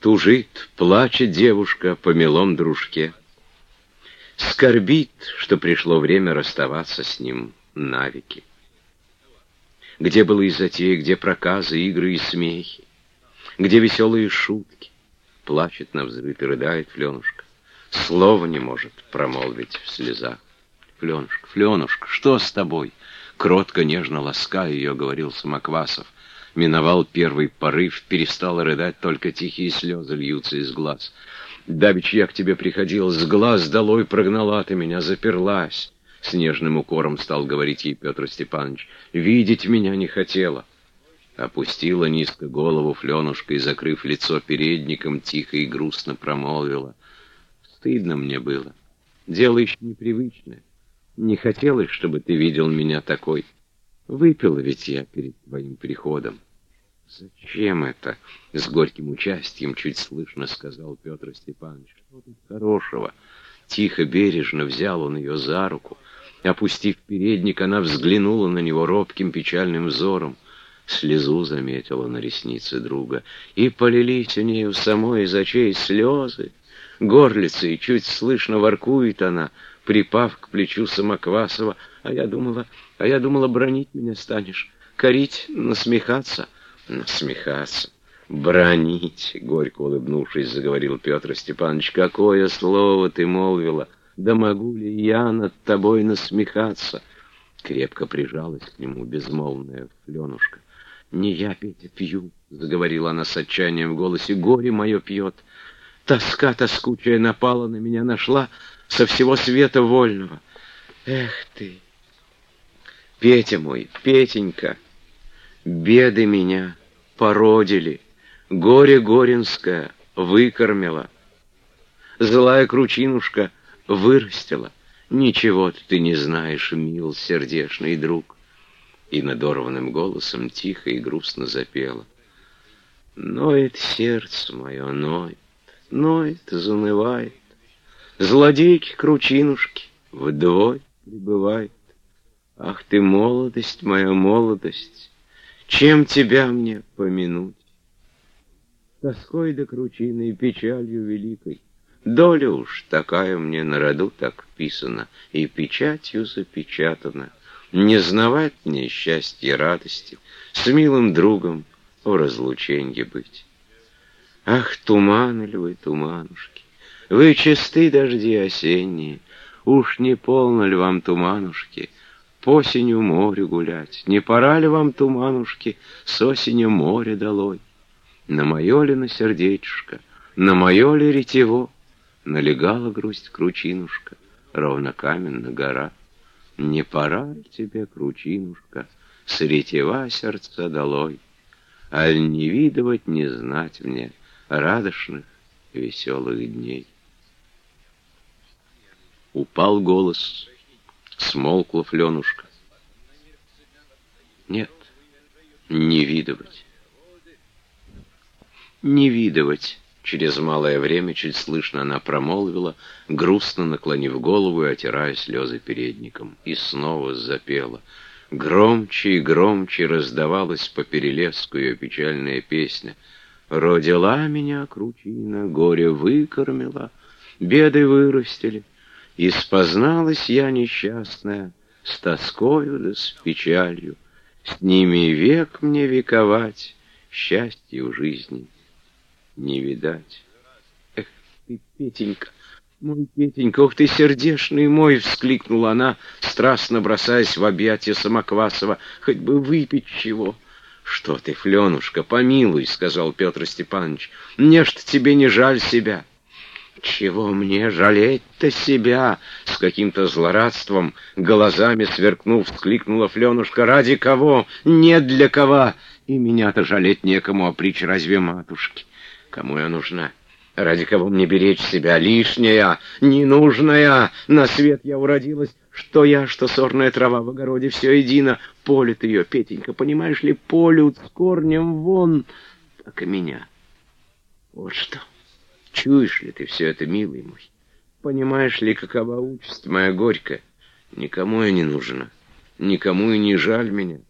Тужит, плачет девушка по милом дружке. Скорбит, что пришло время расставаться с ним навеки. Где было и затеи, где проказы, игры и смехи, где веселые шутки. Плачет на взрыв и рыдает Фленушка. Слова не может промолвить в слезах. Фленушка, Фленушка, что с тобой? Кротко, нежно лаская ее, говорил Самоквасов. Миновал первый порыв, перестал рыдать, только тихие слезы льются из глаз. Давич я к тебе приходил, с глаз долой прогнала ты меня, заперлась. С нежным укором стал говорить ей Петр Степанович. Видеть меня не хотела. Опустила низко голову Фленушка и, закрыв лицо передником, тихо и грустно промолвила. Стыдно мне было. Дело еще непривычное. Не хотелось, чтобы ты видел меня такой. Выпила ведь я перед твоим приходом. «Зачем это?» — с горьким участием чуть слышно сказал Петр Степанович. «Что тут хорошего?» Тихо, бережно взял он ее за руку. Опустив передник, она взглянула на него робким печальным взором. Слезу заметила на реснице друга. И полились у нее самой из очей слезы. Горлицей чуть слышно воркует она, припав к плечу Самоквасова. А я думала, а я думала, бронить меня станешь, корить, насмехаться — Насмехаться, бронить, горько улыбнувшись, заговорил Петр Степанович. Какое слово ты молвила? Да могу ли я над тобой насмехаться? Крепко прижалась к нему безмолвная Фленушка. «Не я, Петя, пью», — заговорила она с отчаянием в голосе, — «горе мое пьет. Тоска тоскучая напала на меня, нашла со всего света вольного. Эх ты, Петя мой, Петенька!» Беды меня породили, горе горинское выкормила. Злая кручинушка вырастила. Ничего ты не знаешь, мил сердечный друг. И надорванным голосом тихо и грустно запела. Ноет сердце мое, ноет, ноет, занывает. Злодейки кручинушки вдвое прибывает. Ах ты, молодость моя, молодость! Чем тебя мне помянуть? Тоской да кручиной, печалью великой. Доля уж такая мне на роду так писана, И печатью запечатана. Не знавать мне счастья радости, С милым другом в разлученье быть. Ах, туманы ли вы, туманушки, Вы чисты дожди осенние, Уж не полно ли вам, туманушки, по осенью море гулять. Не пора ли вам, туманушки, с осенью море долой? На мое ли на сердечко, на мое ли ретево Налегала грусть кручинушка, ровно каменна гора. Не пора ли тебе, кручинушка, с ретева сердца долой, Аль не видывать, не знать мне радостных, веселых дней? Упал голос Смолкла Фленушка. Нет, не видывать. Не видывать. Через малое время чуть слышно она промолвила, грустно наклонив голову и отирая слезы передником, и снова запела. Громче и громче раздавалась по перелеску ее печальная песня. «Родила меня кручина, горе выкормила, беды вырастили». И спозналась я несчастная с тоскою да с печалью, С ними век мне вековать, счастья в жизни не видать. Эх ты, Петенька, мой Петенька, ох ты, сердешный мой, вскликнула она, страстно бросаясь в объятия Самоквасова, хоть бы выпить чего. Что ты, Фленушка, помилуй, сказал Петр Степанович, мне ж тебе не жаль себя. «Чего мне жалеть-то себя?» С каким-то злорадством, глазами сверкнув, вскликнула Фленушка. «Ради кого? Нет для кого! И меня-то жалеть некому, а притч разве матушки? Кому я нужна? Ради кого мне беречь себя? Лишняя, ненужная! На свет я уродилась, что я, что сорная трава в огороде, все едино. Полет ее, Петенька, понимаешь ли, полют с корнем вон, так и меня. Вот что!» Чуешь ли ты все это, милый мой? Понимаешь ли, какова участь моя горькая? Никому я не нужна, никому и не жаль меня.